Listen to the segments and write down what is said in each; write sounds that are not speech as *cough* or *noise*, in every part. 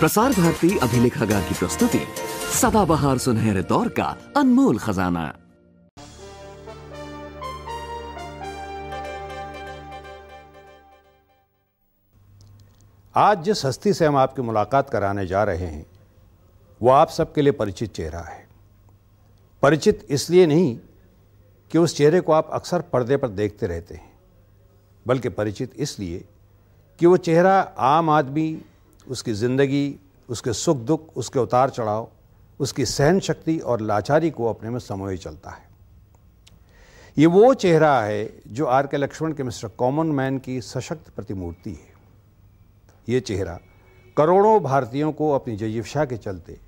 प्रसार भारती अभिलेखागार की प्रस्तुति सदाबहार सुनहरे दौर का अनमोल खजाना। आज जिस हस्ती से हम आपकी मुलाकात कराने जा रहे हैं, वो आप सबके लिए परिचित चेहरा है। परिचित इसलिए नहीं कि उस चेहरे को आप अक्सर पर्दे पर देखते रहते हैं, बल्कि परिचित इसलिए कि वो चेहरा आम आदमी उसकी ज़िंदगी, उसके सुख दुख, उसके उतार चढ़ाव, उसकी सहन शक्ति और लाचारी को अपने में समोए चलता है। ये वो चेहरा है जो आर के लक्ष्मण के मिस्टर कॉमन मैन की सशक्त प्रतिमूर्ति है। ये चेहरा करोड़ों भारतीयों को अपनी जयिवशा के चलते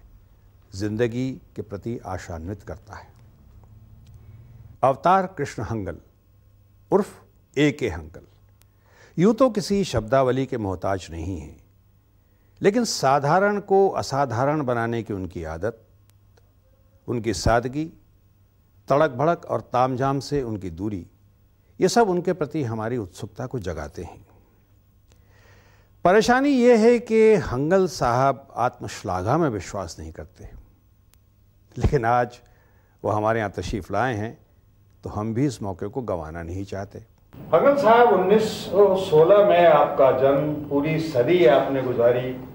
ज़िंदगी के प्रति आशान्वित करता है। अवतार कृष्ण हंगल, उर्फ़ ए के हंगल। यूँ तो किसी शब्दावली के मोहताज नहीं हैं। लेकिन साधारण को असाधारण बनाने की उनकी आदत, उनकी सादगी तड़क भड़क और तामझाम से उनकी दूरी, ये सब उनके प्रति हमारी उत्सुकता को जगाते हैं। परेशानी ये है कि हंगल साहब आत्मश्लाघा में विश्वास नहीं करते। लेकिन आज वो हमारे यहाँ तशरीफ़ लाए हैं तो हम भी इस मौके को गंवाना नहीं चाहते। हंगल साहब 1916 में आपका जन्म, पूरी सदी आपने गुजारी।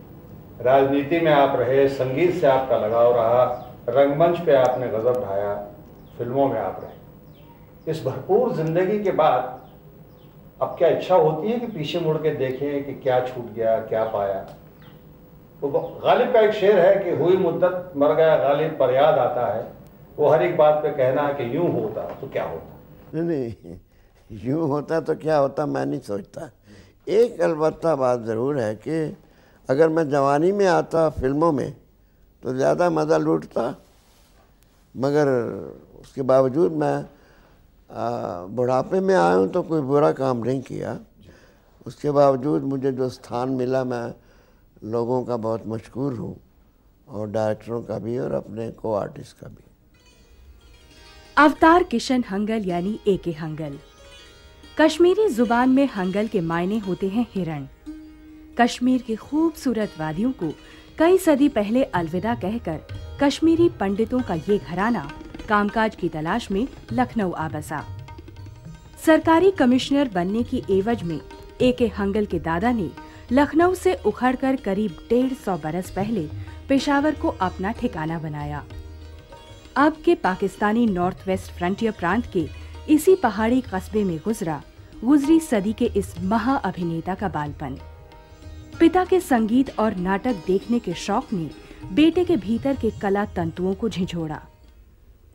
राजनीति में आप रहे, संगीत से आपका लगाव रहा, रंगमंच पे आपने गजब ढाया, फ़िल्मों में आप रहे। इस भरपूर ज़िंदगी के बाद अब क्या इच्छा होती है कि पीछे मुड़ के देखें कि क्या छूट गया, क्या पाया? तो गालिब का एक शेर है कि हुई मुद्दत, मर गया गालिब, पर याद आता है। वो हर एक बात पे कहना है कि यूँ होता तो क्या होता? नहीं नहीं, यूँ होता तो क्या होता, मैं नहीं सोचता। एक अलबत्ता बात ज़रूर है कि अगर मैं जवानी में आता फ़िल्मों में तो ज़्यादा मज़ा लूटता। मगर उसके बावजूद मैं बुढ़ापे में आया हूँ तो कोई बुरा काम नहीं किया। उसके बावजूद मुझे जो स्थान मिला, मैं लोगों का बहुत मशहूर हूँ, और डायरेक्टरों का भी, और अपने को आर्टिस्ट का भी। अवतार किशन हंगल यानी ए के हंगल। कश्मीरी ज़ुबान में हंगल के मायने होते हैं हिरण। कश्मीर की खूबसूरत वादियों को कई सदी पहले अलविदा कहकर कश्मीरी पंडितों का ये घराना कामकाज की तलाश में लखनऊ आ बसा। सरकारी कमिश्नर बनने की एवज में ए के हंगल के दादा ने लखनऊ से उखड़कर करीब डेढ़ सौ बरस पहले पेशावर को अपना ठिकाना बनाया। अब के पाकिस्तानी नॉर्थ वेस्ट फ्रंटियर प्रांत के इसी पहाड़ी कस्बे में गुजरा, गुजरी सदी के इस महा अभिनेता का बालपन। पिता के संगीत और नाटक देखने के शौक ने बेटे के भीतर के कला तंतुओं को झिझोड़ा।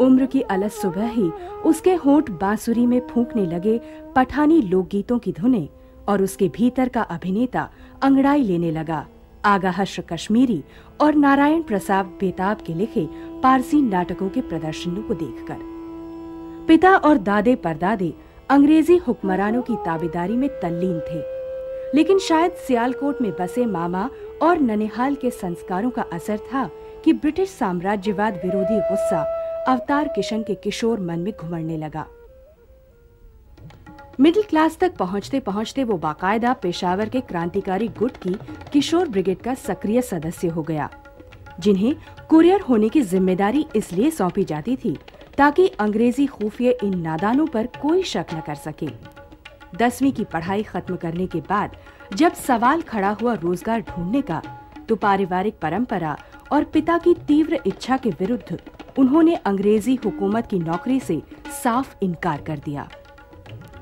उम्र की अलस सुबह ही उसके होंठ बांसुरी में फूंकने लगे पठानी लोकगीतों की धुनें और उसके भीतर का अभिनेता अंगड़ाई लेने लगा। आगाहश्र कश्मीरी और नारायण प्रसाद बेताब के लिखे पारसी नाटकों के प्रदर्शनों को देखकर। पिता और दादे परदादे अंग्रेज़ी हुक्मरानों की ताबेदारी में तल्लीन थे। लेकिन शायद सियालकोट में बसे मामा और ननिहाल के संस्कारों का असर था कि ब्रिटिश साम्राज्यवाद विरोधी गुस्सा अवतार किशन के किशोर मन में घुमड़ने लगा। मिडिल क्लास तक पहुँचते पहुँचते वो बाकायदा पेशावर के क्रांतिकारी गुट की किशोर ब्रिगेड का सक्रिय सदस्य हो गया, जिन्हें कुरियर होने की ज़िम्मेदारी इसलिए सौंपी जाती थी ताकि अंग्रेज़ी खुफिया इन नादानों पर कोई शक न कर सके। दसवीं की पढ़ाई खत्म करने के बाद जब सवाल खड़ा हुआ रोज़गार ढूँढने का तो पारिवारिक परंपरा और पिता की तीव्र इच्छा के विरुद्ध उन्होंने अंग्रेज़ी हुकूमत की नौकरी से साफ़ इनकार कर दिया।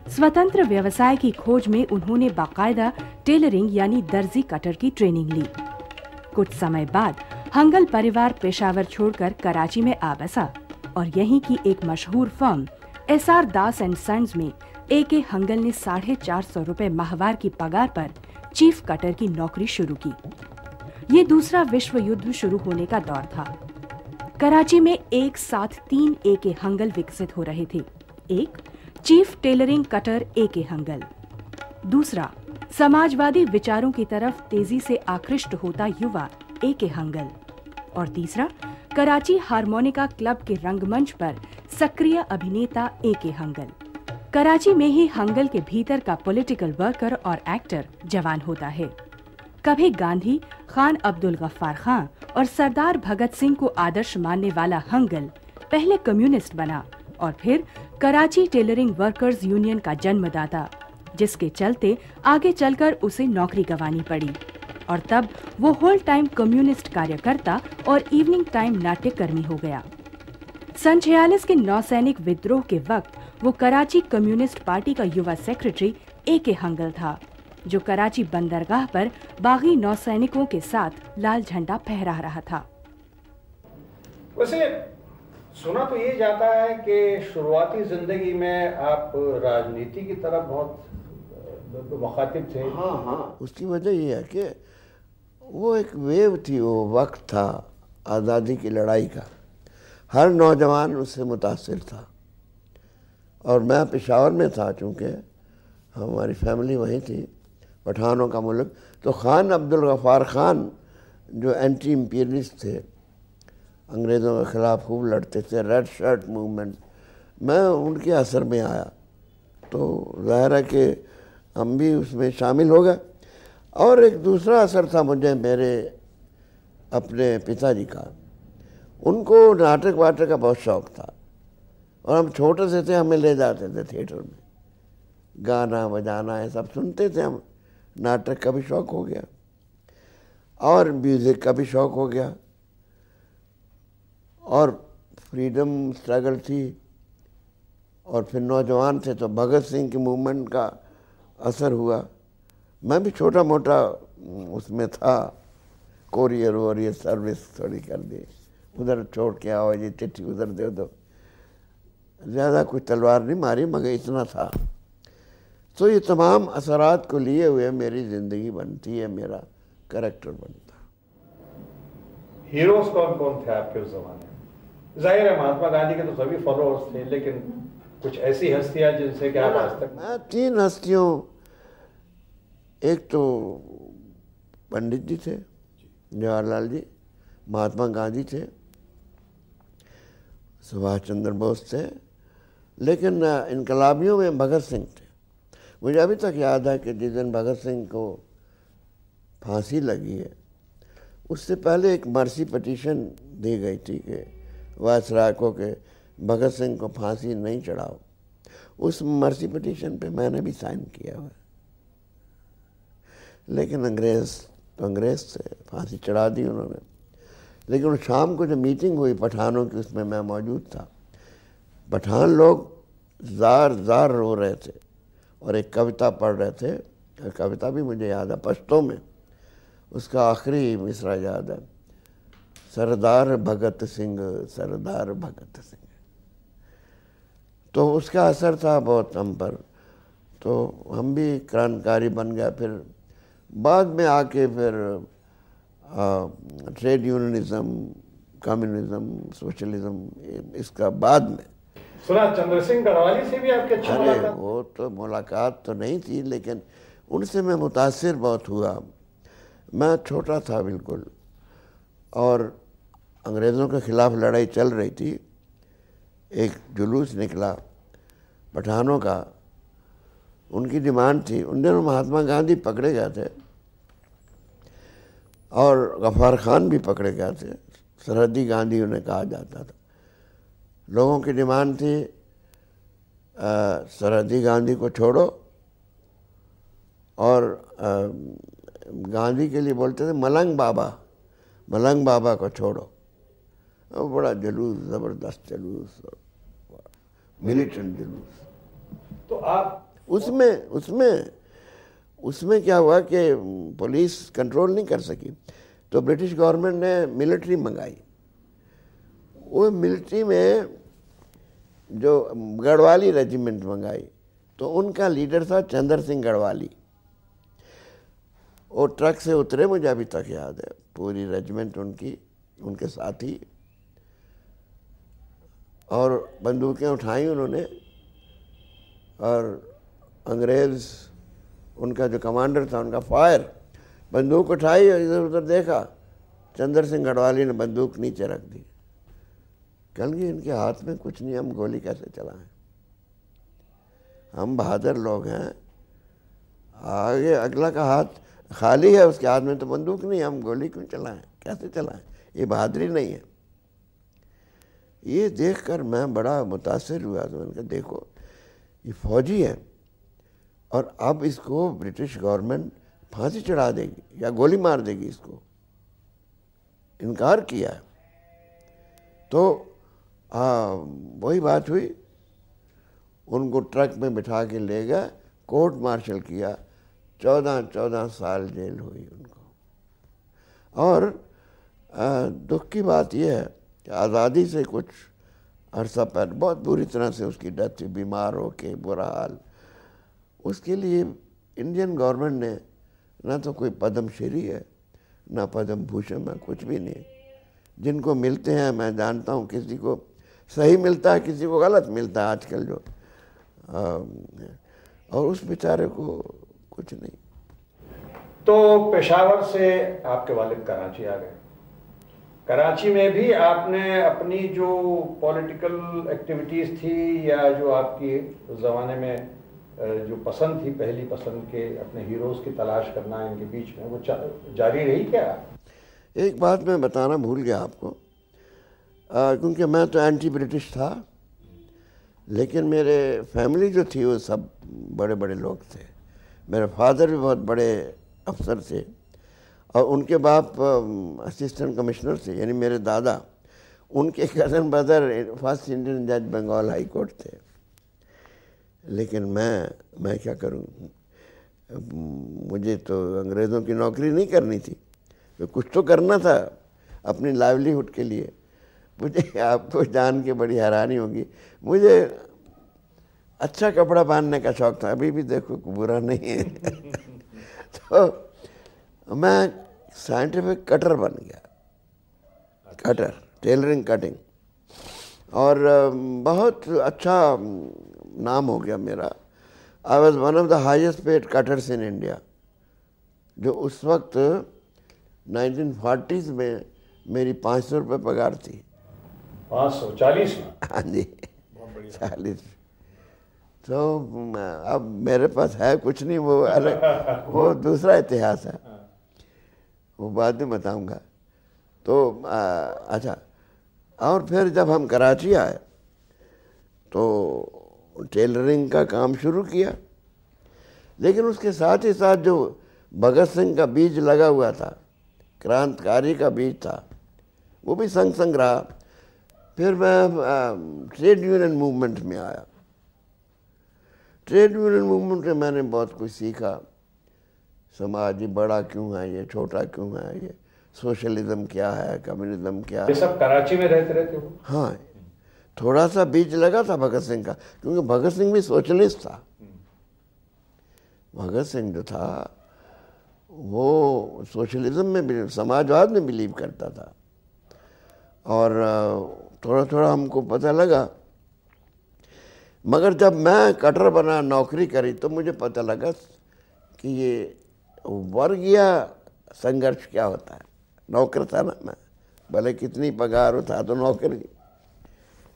स्वतंत्र व्यवसाय की खोज में उन्होंने बाकायदा टेलरिंग यानी दर्जी कटर की ट्रेनिंग ली। कुछ समय बाद हंगल परिवार पेशावर छोड़कर कराची में आ बसा और यहीं की एक मशहूर firm S R Das and sons में ए के हंगल ने साढ़े चार सौ रूपए माहवार की पगार पर चीफ कटर की नौकरी शुरू की। ये दूसरा विश्व युद्ध शुरू होने का दौर था। कराची में एक साथ तीन ए के हंगल विकसित हो रहे थे। एक, चीफ टेलरिंग कटर ए के हंगल। दूसरा, समाजवादी विचारों की तरफ़ तेज़ी से आकृष्ट होता युवा ए के हंगल। और तीसरा, कराची हारमोनिका क्लब के रंगमंच पर सक्रिय अभिनेता ए के हंगल। कराची में ही हंगल के भीतर का पॉलिटिकल वर्कर और एक्टर जवान होता है। कभी गांधी, खान अब्दुल गफ्फार खान और सरदार भगत सिंह को आदर्श मानने वाला हंगल पहले कम्युनिस्ट बना और फिर कराची टेलरिंग वर्कर्स यूनियन का जन्मदाता, जिसके चलते आगे चलकर उसे नौकरी गंवानी पड़ी और तब वो होल टाइम कम्युनिस्ट कार्यकर्ता और इवनिंग टाइम नाट्यकर्मी हो गया। सन छियालीस के नौसैनिक विद्रोह के वक्त वो कराची कम्युनिस्ट पार्टी का युवा सेक्रेटरी ए के हंगल था जो कराची बंदरगाह पर बागी नौसैनिकों के साथ लाल झंडा फहरा रहा था। वैसे सुना तो ये जाता है कि शुरुआती ज़िंदगी में आप राजनीति की तरफ़ बहुत मुखातिब थे। हाँ हाँ। उसकी वजह ये है कि वो एक वेव थी वो वक्त था आज़ादी की लड़ाई का। हर नौजवान उससे मुतासर था। और मैं पेशावर में था चूँकि हमारी फैमिली वहीं थी, पठानों का मुल्क। तो ख़ान अब्दुल गफ़ार ख़ान जो एंटी इम्पीरियलिस्ट थे, अंग्रेज़ों के ख़िलाफ़ खूब लड़ते थे रेड शर्ट मूवमेंट मैं उनके असर में आया। तो ज़ाहिर है कि हम भी उसमें शामिल हो गए। और एक दूसरा असर था मुझे मेरे अपने पिताजी का। उनको नाटक वाटक का बहुत शौक़ था। और हम छोटे से थे, हमें ले जाते थे थिएटर में। गाना बजाना, ये सब सुनते थे हम। नाटक का भी शौक़ हो गया। और म्यूज़िक का भी शौक़ हो गया। और फ्रीडम स्ट्रगल थी। और फिर नौजवान थे तो भगत सिंह की मूवमेंट का असर हुआ। मैं भी छोटा मोटा उसमें था। कोरियर वोरियर सर्विस थोड़ी कर दी। उधर छोड़ के आओ जी चिट्ठी उधर दे दो। ज़्यादा कोई तलवार नहीं मारी मगर इतना था। तो ये तमाम असरात को लिए हुए मेरी ज़िंदगी बनती है मेरा करेक्टर बनता। हीरोज कौन कौन थे आपके उस जमाने में? ज़ाहिर है महात्मा गांधी के तो सभी फॉलोअर्स थे लेकिन कुछ ऐसी हस्तियाँ जिनसे कि आप आज तक मैं तीन हस्तियों एक तो पंडित जी थे जवाहरलाल जी महात्मा गांधी थे सुभाष चंद्र बोस थे लेकिन इनकलाबियों में भगत सिंह थे। मुझे अभी तक याद है कि जिस दिन भगत सिंह को फांसी लगी है, उससे पहले एक मर्सी पटिशन दी गई थी कि वायसराय को के भगत सिंह को फांसी नहीं चढ़ाओ। उस मर्सी पटिशन पे मैंने भी साइन किया हुआ लेकिन अंग्रेज़ तो अंग्रेज़ से फांसी चढ़ा दी उन्होंने। लेकिन शाम को जो मीटिंग हुई पठानों की, उसमें मैं मौजूद था। पठान लोग ज़ार ज़ार रो रहे थे और एक कविता पढ़ रहे थे। कविता भी मुझे याद है, पश्तों में। उसका आखिरी मिसरा याद है। सरदार भगत सिंह, सरदार भगत सिंह। तो उसका असर था बहुत हम पर। तो हम भी क्रांतिकारी बन गया फिर बाद में आके फिर ट्रेड यूनियनिज्म, कम्युनिज्म, सोशलिज्म, इसका बाद में सुना चंद्र सिंह गढ़वाली से भी आपके अच्छा अरे मुलाकात। वो तो मुलाकात तो नहीं थी लेकिन उनसे मैं मुतासर बहुत हुआ। मैं छोटा था बिल्कुल और अंग्रेज़ों के ख़िलाफ़ लड़ाई चल रही थी। एक जुलूस निकला पठानों का। उनकी डिमांड थी। उन दिनों महात्मा गांधी पकड़े गए थे और गफ़ार खान भी पकड़े गए थे। सरहदी गांधी उन्हें कहा जाता था। लोगों की डिमांड थी सरहदी गांधी को छोड़ो। और आ, गांधी के लिए बोलते थे मलंग बाबा मलंग बाबा को छोड़ो। वो बड़ा जुलूस ज़बरदस्त जुलूस मिलिटेंट जुलूस। तो आप उसमें उसमें उसमें क्या हुआ कि पुलिस कंट्रोल नहीं कर सकी। तो ब्रिटिश गवर्नमेंट ने मिलिट्री मंगाई। वो मिलिट्री में जो गढ़वाली रेजिमेंट मंगाई तो उनका लीडर था चंद्र सिंह गढ़वाली। वो ट्रक से उतरे, मुझे अभी तक याद है, पूरी रेजिमेंट उनकी, उनके साथी। और बंदूकें उठाई उन्होंने, और अंग्रेज़, उनका जो कमांडर था, उनका फायर, बंदूक उठाई और इधर उधर देखा, चंद्र सिंह गढ़वाली ने बंदूक नीचे रख दी। कल कि इनके हाथ में कुछ नहीं, हम गोली कैसे चलाएँ? हम बहादुर लोग हैं। आगे अगला का हाथ खाली है, उसके हाथ में तो बंदूक नहीं, हम गोली क्यों चलाएँ? कैसे चलाएँ? ये बहादुरी नहीं है। ये देखकर मैं बड़ा मुतासर हुआ तो मैंने कहा, देखो, ये फौजी है और अब इसको ब्रिटिश गवर्नमेंट फांसी चढ़ा देगी या गोली मार देगी इसको। इनकार किया है। तो आ, वही बात हुई। उनको ट्रक में बिठा के ले गए कोर्ट मार्शल किया। चौदह चौदह साल जेल हुई उनको। और आ, दुख की बात यह है कि आज़ादी से कुछ अरसा पहले बहुत बुरी तरह से उसकी डेथ हुई बीमार हो के बुरा हाल। उसके लिए इंडियन गवर्नमेंट ने ना तो कोई पद्म श्री है ना पद्म भूषण है कुछ भी नहीं। जिनको मिलते हैं मैं जानता हूँ किसी को सही मिलता है किसी को गलत मिलता है आजकल जो आ, और उस बेचारे को कुछ नहीं। तो पेशावर से आपके वालिद कराची आ गए। कराची में भी आपने अपनी जो पॉलिटिकल एक्टिविटीज़ थी या जो आपकी उस ज़माने में जो पसंद थी पहली पसंद के अपने हीरोज़ की तलाश करना इनके बीच में वो जारी रही क्या? एक बात मैं बताना भूल गया आपको। क्योंकि मैं तो एंटी ब्रिटिश था, लेकिन मेरे फैमिली जो थी वो सब बड़े बड़े लोग थे। मेरे फादर भी बहुत बड़े अफसर थे, और उनके बाप असिस्टेंट कमिश्नर थे, यानी मेरे दादा। उनके कज़न ब्रदर फ़र्स्ट इंडियन जज बंगाल हाई कोर्ट थे। लेकिन मैं मैं क्या करूँ? मुझे तो अंग्रेज़ों की नौकरी नहीं करनी थी। तो कुछ तो करना था, अपनी लाइवलीहुड के लिए। मुझे *laughs* आपको जान के बड़ी हैरानी होगी। मुझे अच्छा कपड़ा पहनने का शौक था, अभी भी देखो बुरा नहीं है। *laughs* तो मैं साइंटिफिक कटर बन गया। कटर टेलरिंग कटिंग और बहुत अच्छा नाम हो गया मेरा। I was one of the highest paid cutters in India जो उस वक्त 1940s में मेरी पाँच सौ रुपये पगार थी। पाँच सौ चालीस *laughs* हाँ जी चालीस। तो अब मेरे पास है कुछ नहीं वो अलग *laughs* वो दूसरा इतिहास है। वो बाद में बताऊँगा। तो आ, अच्छा और फिर जब हम कराची आए तो टेलरिंग का काम शुरू किया। लेकिन उसके साथ ही साथ जो भगत सिंह का बीज लगा हुआ था क्रांतकारी का बीज था वो भी संग संग रहा। फिर मैं ट्रेड यूनियन मूवमेंट में आया। ट्रेड यूनियन मूवमेंट में मैंने बहुत कुछ सीखा। समाज बड़ा क्यों है ये छोटा क्यों है ये? सोशलिज्म क्या है कम्युनिज्म क्या है? ये सब कराची में रहते रहते हो? हाँ। थोड़ा सा बीज लगा था भगत सिंह का क्योंकि भगत सिंह भी सोशलिस्ट था। भगत सिंह जो था वो सोशलिज्म में समाजवाद में बिलीव करता था। और थोड़ा थोड़ा हमको पता लगा। मगर जब मैं कटर बना नौकरी करी तो मुझे पता लगा कि ये वर्गीय संघर्ष क्या होता है। नौकर था ना मैं, भले कितनी पगार हो, था तो नौकर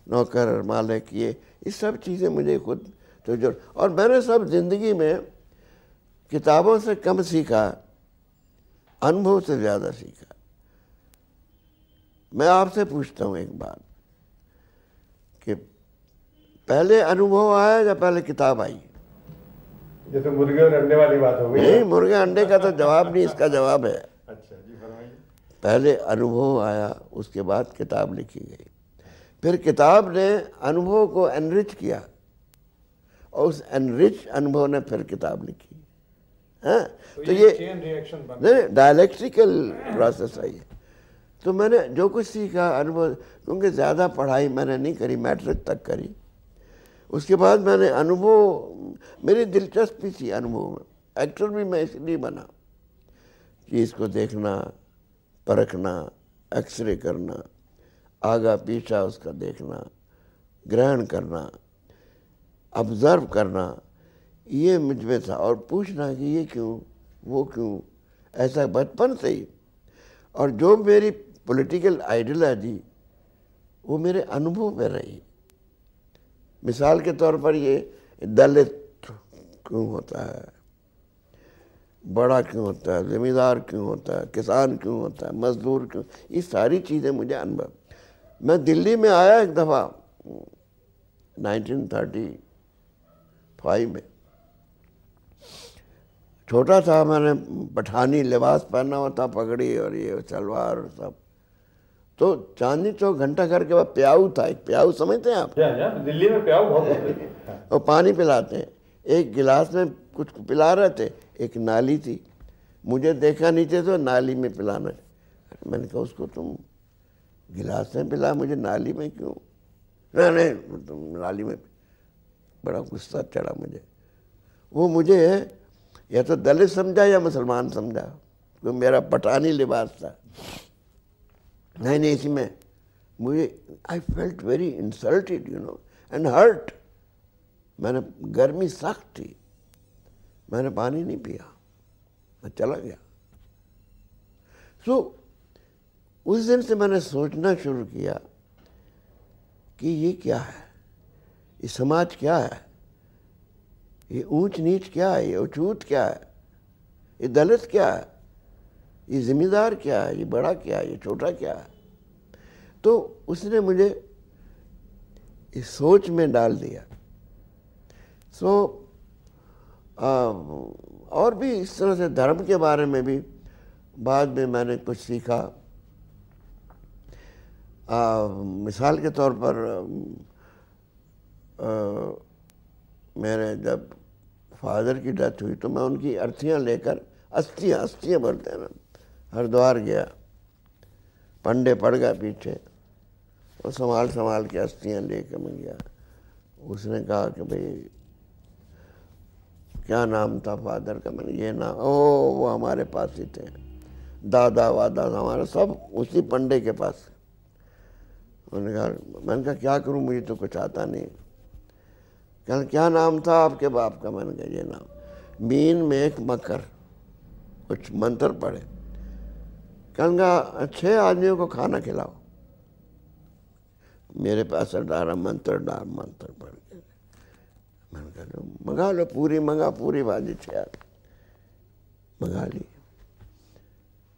नौकर, मालिक, ये ये सब चीज़ें मुझे खुद तो जो और मैंने सब ज़िंदगी में किताबों से कम सीखा, अनुभव से ज़्यादा सीखा। मैं आपसे पूछता हूँ एक बात। पहले अनुभव आया या पहले किताब आई? ये तो मुर्गे और अंडे वाली बात हो गई। नहीं मुर्गे अंडे का तो जवाब नहीं इसका जवाब है। अच्छा जी फरमाइए। पहले अनुभव आया उसके बाद किताब लिखी गई। फिर किताब ने अनुभव को एनरिच किया और उस एनरिच अनुभव ने फिर किताब लिखी। है तो, तो ये नहीं डायलेक्ट्रिकल प्रोसेस है। ये तो मैंने जो कुछ सीखा अनुभव क्योंकि ज़्यादा पढ़ाई मैंने नहीं करी मैट्रिक तक करी। उसके बाद मैंने अनुभव, मेरी दिलचस्पी थी अनुभव में। एक्टर भी मैं इसलिए बना चीज़ को देखना, परखना एक्सरे करना, आगा पीछा उसका देखना, ग्रहण करना ऑब्ज़र्व करना, ये मुझमें था। और पूछना कि ये क्यों, वो क्यों, ऐसा बचपन से ही। और जो मेरी पॉलिटिकल आइडियोलॉजी वो मेरे अनुभव में रही। मिसाल के तौर पर ये दलित क्यों होता है? बड़ा क्यों होता है? ज़मींदार क्यों होता है? किसान क्यों होता है? मजदूर क्यों? ये सारी चीज़ें मुझे अनुभव। मैं दिल्ली में आया एक दफ़ा 1935 में। छोटा था, मैंने पठानी लिबास पहना हुआ था, पगड़ी और ये सलवार और सब तो चांदनी चौक घंटा घर के बाद प्याऊ था एक प्याऊ समझते हैं आप? दिल्ली में प्याऊ बहुत होते हैं। और पानी पिलाते हैं। एक गिलास में कुछ पिला रहे थे एक नाली थी। मुझे देखा नीचे तो नाली में पिलाना। मैंने कहा उसको तुम गिलास में पिला मुझे नाली में क्यों? नहीं नहीं तुम नाली में बड़ा गुस्सा चढ़ा मुझे। वो मुझे या तो दलित समझा या मुसलमान समझा? क्योंकि मेरा पठानी लिबास था? नहीं नहीं इसमें मुझे I felt very insulted you know and hurt मैंने गर्मी सख्त थी। मैंने पानी नहीं पिया। मैं चला गया। सो so, उस दिन से मैंने सोचना शुरू किया कि ये क्या है? ये समाज क्या है? ये ऊंच नीच क्या है? ये उचूत क्या है? ये दलित क्या है? ये जिम्मेदार क्या है? ये बड़ा क्या है? ये छोटा क्या है? तो उसने मुझे इस सोच में डाल दिया। सो so, और भी इस तरह से धर्म के बारे में भी बाद में मैंने कुछ सीखा। आ, मिसाल के तौर पर आ, मेरे जब फादर की डेथ हुई तो मैं उनकी अर्थियाँ लेकर अस्थियाँ अस्थियाँ बोलते हैं हरिद्वार गया। पंडे पड़ गया पीछे। वो संभाल संभाल के अस्थियाँ लेकर मैं गया। उसने कहा कि भाई, क्या नाम था फादर का? मैंने ये नाम ओ, वो हमारे पास ही थे। दादा, वादा, हमारा सब उसी पंडे के पास उन्होंने कहा, मैंने कहा, क्या करूँ, मुझे तो कुछ आता नहीं। कहा, क्या नाम था आपके बाप का? मैंने कहा, ये नाम। मीन में एक मकर, कुछ मंत्र पढ़े। कहूँगा छः आदमियों को खाना खिलाओ। मेरे पास अठारह मंत्र डार मंत्र पढ़ के मैंने कहा मंगा लो पूरी, मंगा पूरी भाजी छः मंगा ली।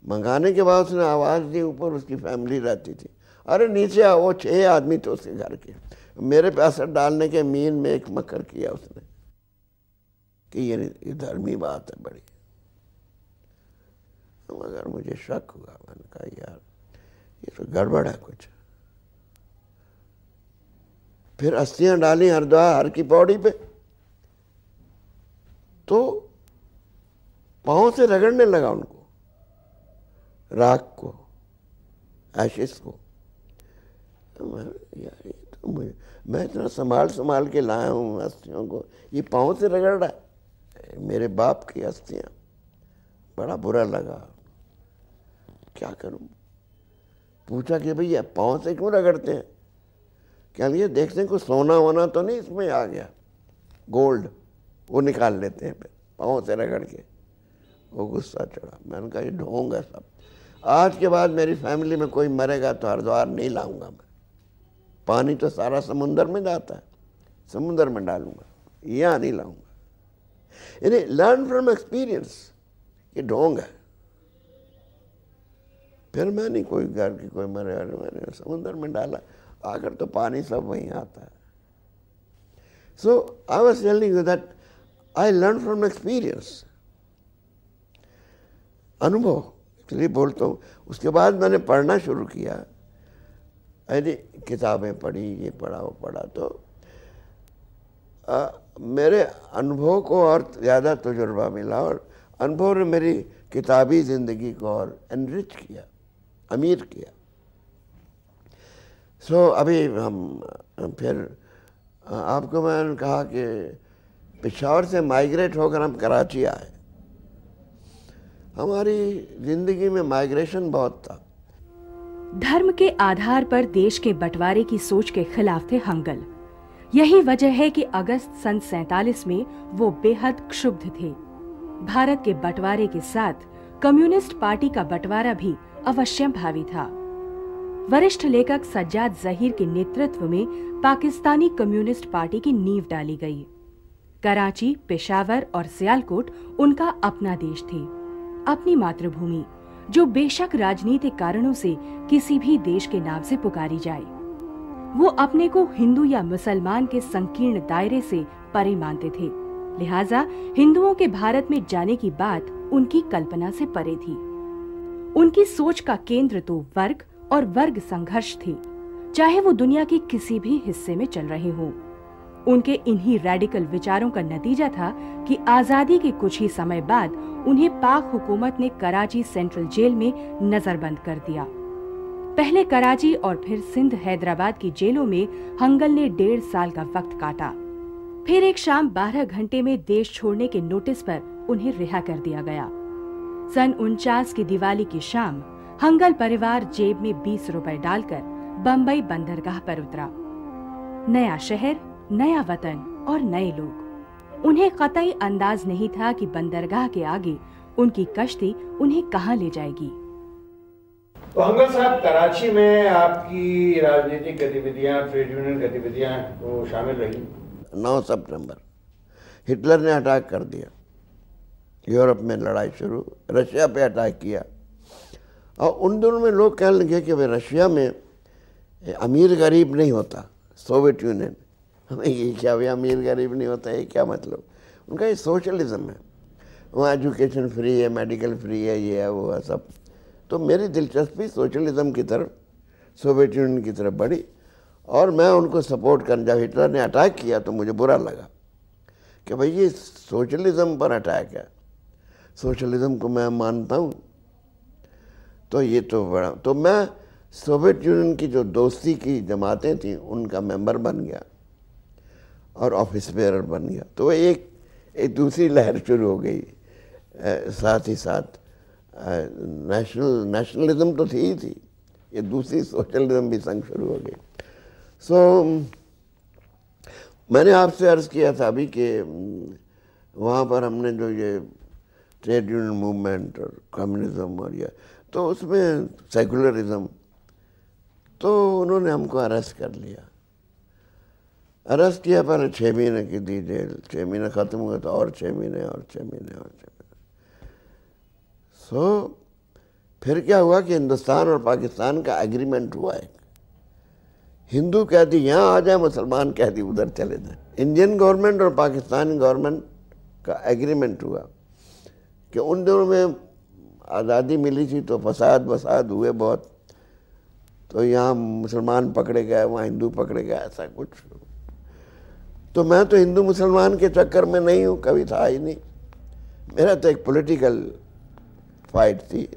मंगाने के बाद उसने आवाज़ दी, ऊपर उसकी फैमिली रहती थी। अरे, नीचे आओ, वो छः आदमी तो उसके घर के। मेरे पैसा डालने के मीन में एक मकर किया उसने। कि ये धर्मी बात है बड़ी। मगर मुझे शक हुआ, मैंने कहा, यार, ये तो गड़बड़ है कुछ। फिर अस्थियाँ डाली हरिद्वार हर की पौड़ी पे। तो पाँव से रगड़ने लगा उनको राख को एशिस को। तो यार, ये तो मुझे, मैं इतना संभाल संभाल के लाया हूँ अस्थियों को, ये पाँव से रगड़ रहा है, मेरे बाप की अस्थियाँ, बड़ा बुरा लगा। क्या करूँ? पूछा कि भैया, पाँव से क्यों रगड़ते हैं? क्या लिए देखते हैं कुछ सोना वोना तो नहीं इसमें आ गया? गोल्ड वो निकाल लेते हैं पाँव से रगड़ के। वो गुस्सा चढ़ा। मैंने कहा, ये ढोंग है सब। आज के बाद मेरी फैमिली में कोई मरेगा तो हरिद्वार नहीं लाऊँगा मैं। पानी तो सारा समुंदर में जाता है। समुंदर में डालूँगा। यहाँ नहीं लाऊँगा। यानी लर्न फ्रॉम एक्सपीरियंस ये ढोंग है। फिर मैं नहीं कोई घर की कोई मरे अरे मैंने समुद्र में डाला। आकर तो पानी सब वहीं आता है। So I was telling you that I learn from experience अनुभव इसलिए बोलता हूँ। उसके बाद मैंने पढ़ना शुरू किया। अरे किताबें पढ़ी ये पढ़ा वो पढ़ा। तो आ, मेरे अनुभव को और ज़्यादा तजुर्बा मिला और अनुभव ने मेरी किताबी ज़िंदगी को और एनरिच किया। अमीर किया। सो so, अभी हम फिर आपको मैंने कहा कि पिशावर से माइग्रेट होकर हम कराची आए। हमारी ज़िंदगी में माइग्रेशन बहुत था। धर्म के आधार पर देश के बंटवारे की सोच के खिलाफ थे हंगल। यही वजह है कि अगस्त सन सैतालीस में वो बेहद क्षुब्ध थे। भारत के बंटवारे के साथ कम्युनिस्ट पार्टी का बंटवारा भी अवश्यम भावी था। वरिष्ठ लेखक सज्जाद जहीर के नेतृत्व में पाकिस्तानी कम्युनिस्ट पार्टी की नींव डाली गई। कराची, पेशावर और सियालकोट उनका अपना देश थे। अपनी मातृभूमि, जो बेशक राजनीतिक कारणों से किसी भी देश के नाम से पुकारी जाए, वो अपने को हिंदू या मुसलमान के संकीर्ण दायरे से परे मानते थे। लिहाजा हिंदुओं के भारत में जाने की बात उनकी कल्पना से परे थी। उनकी सोच का केंद्र तो वर्ग और वर्ग संघर्ष थे, चाहे वो दुनिया के किसी भी हिस्से में चल रहे हों। उनके इन्हीं रेडिकल विचारों का नतीजा था कि आज़ादी के कुछ ही समय बाद उन्हें पाक हुकूमत ने कराची सेंट्रल जेल में नजरबंद कर दिया। पहले कराची और फिर सिंध हैदराबाद की जेलों में हंगल ने डेढ़ साल का वक्त काटा। फिर एक शाम 12 घंटे में देश छोड़ने के नोटिस पर उन्हें रिहा कर दिया गया। सन उनचास की दिवाली की शाम हंगल परिवार जेब में 20 रुपए डालकर बम्बई बंदरगाह पर उतरा। नया शहर नया वतन और नए लोग। उन्हें कतई अंदाज नहीं था कि बंदरगाह के आगे उनकी कश्ती उन्हें कहाँ ले जाएगी। तो हंगल साहब कराची में आपकी राजनीतिक गतिविधियाँ ट्रेड यूनियन गतिविधियाँ तो शामिल रही? 9 सितंबर हिटलर ने अटैक कर दिया। यूरोप में लड़ाई शुरू, रशिया पे अटैक किया। और उन दिनों में लोग कहने लगे कि भाई रशिया में अमीर गरीब नहीं होता, सोवियत यूनियन। हमें ये क्या भाई अमीर गरीब नहीं होता, ये क्या मतलब? उनका ये सोशलिज्म है। वहाँ एजुकेशन फ्री है, मेडिकल फ्री है, ये है, वो है, सब। तो मेरी दिलचस्पी सोशलिज्म की तरफ़, सोवियत यूनियन की तरफ़ बढ़ी। और मैं उनको सपोर्ट कर जब हिटलर ने अटैक किया तो मुझे बुरा लगा कि भाई ये सोशलिज्म पर अटैक है। सोशलिज्म को मैं मानता हूँ। तो ये तो बड़ा तो मैं सोवियत यूनियन की जो दोस्ती की जमातें थी उनका मेंबर बन गया और ऑफ़िस बेयर बन गया। तो एक एक दूसरी लहर शुरू हो गई। साथ ही साथ नेशनल नेशनलिज्म तो थी ही थी ये दूसरी सोशलिज्म भी संग शुरू हो गई। सो so, मैंने आपसे अर्ज़ किया था अभी कि वहाँ पर हमने जो ये ट्रेड यूनियन मूवमेंट और कम्युनिज्म और ये तो उसमें सेकुलरिज्म तो उन्होंने हमको अरेस्ट कर लिया। अरेस्ट किया पहले छः महीने की दी जेल छः महीने ख़त्म हुए तो और छः महीने और छः महीने और छः महीने। सो so, फिर क्या हुआ कि हिंदुस्तान और पाकिस्तान का एग्रीमेंट हुआ है हिंदू कहती यहाँ आ जाए मुसलमान कहती उधर चले जाए। इंडियन गवर्नमेंट और पाकिस्तानी गवर्नमेंट का एग्रीमेंट हुआ। कि उन दिनों में आज़ादी मिली थी तो फसाद वसाद हुए बहुत। तो यहाँ मुसलमान पकड़े गए वहाँ हिंदू पकड़े गए ऐसा कुछ। तो मैं तो हिंदू मुसलमान के चक्कर में नहीं हूँ कभी था ही नहीं। मेरा तो एक पॉलिटिकल फाइट थी।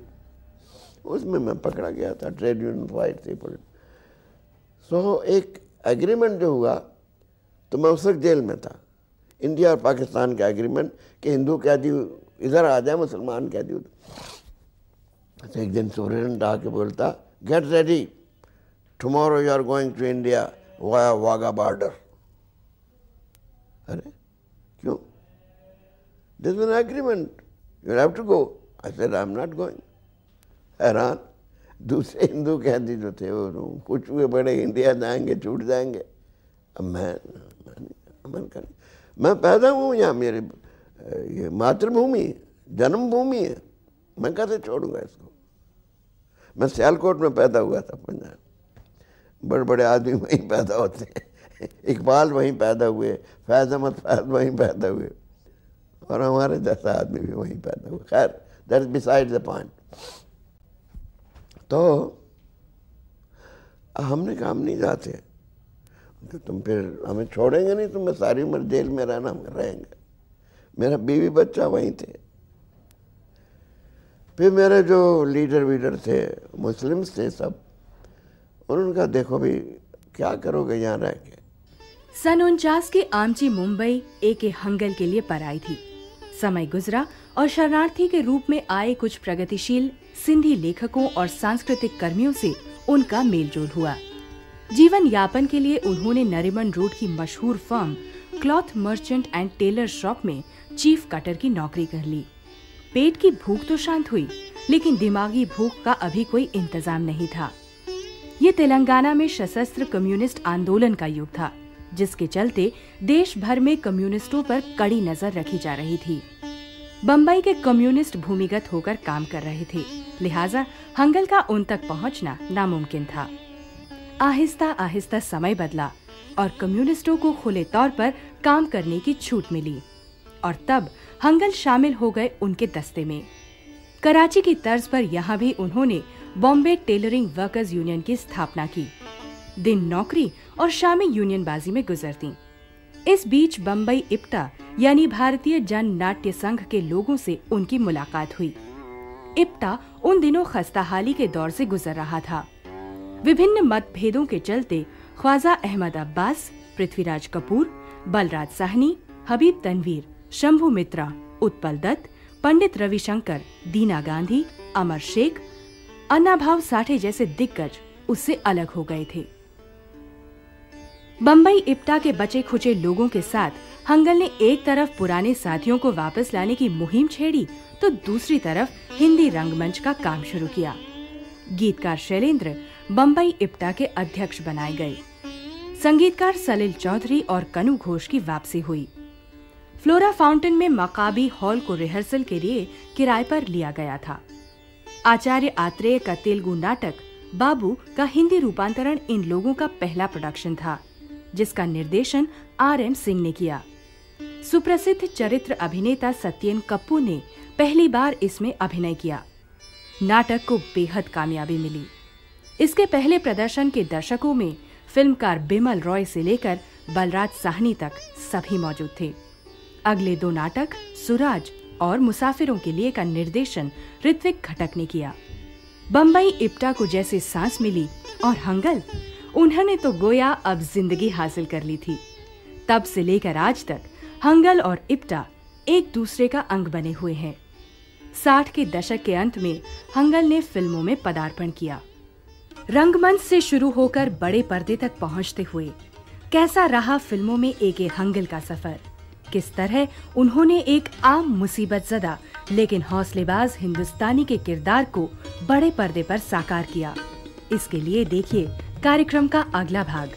उसमें मैं पकड़ा गया था ट्रेड यूनियन फाइट थी सो so, एक एग्रीमेंट जो हुआ तो मैं उस वक्त जेल में था। इंडिया और पाकिस्तान का एग्रीमेंट कि हिंदू कैदी इधर आ जाए मुसलमान कैदी तो। एक दिन सूर्यन आके बोलता get ready tomorrow you are going to India via Wagah border अरे, क्यों? This an agreement you have to go I said I am not going हैरान। दूसरे हिंदू कैदी जो थे वो कुछ हुए बड़े इंडिया जाएँगे, छूट जाएँगे. अब मैं अमन कर मैं पैदा हूँ यहाँ मेरे ये मातृभूमि है जन्मभूमि है। मैं कैसे छोड़ूँगा इसको? मैं सियालकोट में पैदा हुआ था, पंजाब। बड़े बड़े आदमी वहीं पैदा होते हैं। इकबाल वहीं पैदा हुए, फैज़ अहमद फैज वहीं पैदा हुए। और हमारे जैसा आदमी भी वहीं पैदा हुए खैर that is beside the point तो हमने काम नहीं जाते। तो तुम फिर हमें छोड़ेंगे नहीं तुम्हें सारी उम्र जेल में रहना, हम रहेंगे। मेरा बीवी बच्चा वहीं थे। फिर मेरे जो लीडर वीडर थे, मुस्लिम्स थे सब उन्होंने कहा देखो भी क्या करोगे, यहाँ रह के। सन उनचास के आमची मुंबई, एक हंगल के लिए पर आई थी। समय गुजरा और शरणार्थी के रूप में आए कुछ प्रगतिशील सिंधी लेखकों और सांस्कृतिक कर्मियों से उनका मेलजोल हुआ। जीवन यापन के लिए उन्होंने नरिमन रोड की मशहूर firm cloth merchant and tailor shop में चीफ कटर की नौकरी कर ली। पेट की भूख तो शांत हुई, लेकिन दिमागी भूख का अभी कोई इंतज़ाम नहीं था। ये तेलंगाना में सशस्त्र कम्युनिस्ट आंदोलन का युग था, जिसके चलते देश भर में कम्युनिस्टों पर कड़ी नज़र रखी जा रही थी। बम्बई के कम्युनिस्ट भूमिगत होकर काम कर रहे थे, लिहाजा हंगल का उन तक पहुँचना नामुमकिन था। आहिस्ता आहिस्ता समय बदला और कम्युनिस्टों को खुले तौर पर काम करने की छूट मिली। और तब हंगल शामिल हो गए उनके दस्ते में। कराची की तर्ज पर यहाँ भी उन्होंने बॉम्बे टेलरिंग वर्कर्स यूनियन की स्थापना की। दिन नौकरी और शामी यूनियनबाजी में गुजरती। इस बीच बम्बई इप्टा, यानी भारतीय जन नाट्य संघ के लोगों से उनकी मुलाकात हुई। इप्टा उन दिनों खस्ताहाली के दौर से गुजर रहा था। विभिन्न मतभेदों के चलते ख्वाजा अहमद अब्बास, पृथ्वीराज कपूर, बलराज साहनी, हबीब तनवीर शंभु मित्रा, उत्पल दत्त, पंडित रविशंकर, दीना गांधी, अमर शेख, अन्ना भाव साठे जैसे दिग्गज उससे अलग हो गए थे। बम्बई इप्टा के बचे खुचे लोगों के साथ हंगल ने एक तरफ़ पुराने साथियों को वापस लाने की मुहिम छेड़ी तो दूसरी तरफ़ हिंदी रंगमंच का काम शुरू किया। गीतकार शैलेंद्र बम्बई इप्टा के अध्यक्ष बनाए गए। संगीतकार सलिल चौधरी और कनु घोष की वापसी हुई। फ्लोरा फाउंटेन में मकाबी हॉल को रिहर्सल के लिए किराए पर लिया गया था। आचार्य आत्रेय का तेलुगु नाटक, बाबू का हिंदी रूपांतरण इन लोगों का पहला प्रोडक्शन था, जिसका निर्देशन आर एम सिंह ने किया। सुप्रसिद्ध चरित्र अभिनेता सत्येन कप्पू ने पहली बार इसमें अभिनय किया। नाटक को बेहद कामयाबी मिली। इसके पहले प्रदर्शन के दर्शकों में फिल्मकार बिमल रॉय से लेकर बलराज साहनी तक सभी मौजूद थे। अगले दो नाटक, सुराज और मुसाफिरों के लिए का निर्देशन ऋत्विक घटक ने किया। बम्बई इप्टा को जैसे सांस मिली और हंगल, उन्होंने तो गोया अब ज़िंदगी हासिल कर ली थी। तब से लेकर आज तक हंगल और इप्टा एक दूसरे का अंग बने हुए हैं। साठ के दशक के अंत में हंगल ने फ़िल्मों में पदार्पण किया। रंगमंच से शुरू होकर बड़े पर्दे तक पहुँचते हुए, कैसा रहा फ़िल्मों में एक हंगल का सफ़र? किस तरह उन्होंने एक आम मुसीबत जदा लेकिन हौसलेबाज हिंदुस्तानी के किरदार को बड़े पर्दे पर साकार किया। इसके लिए देखिए कार्यक्रम का अगला भाग।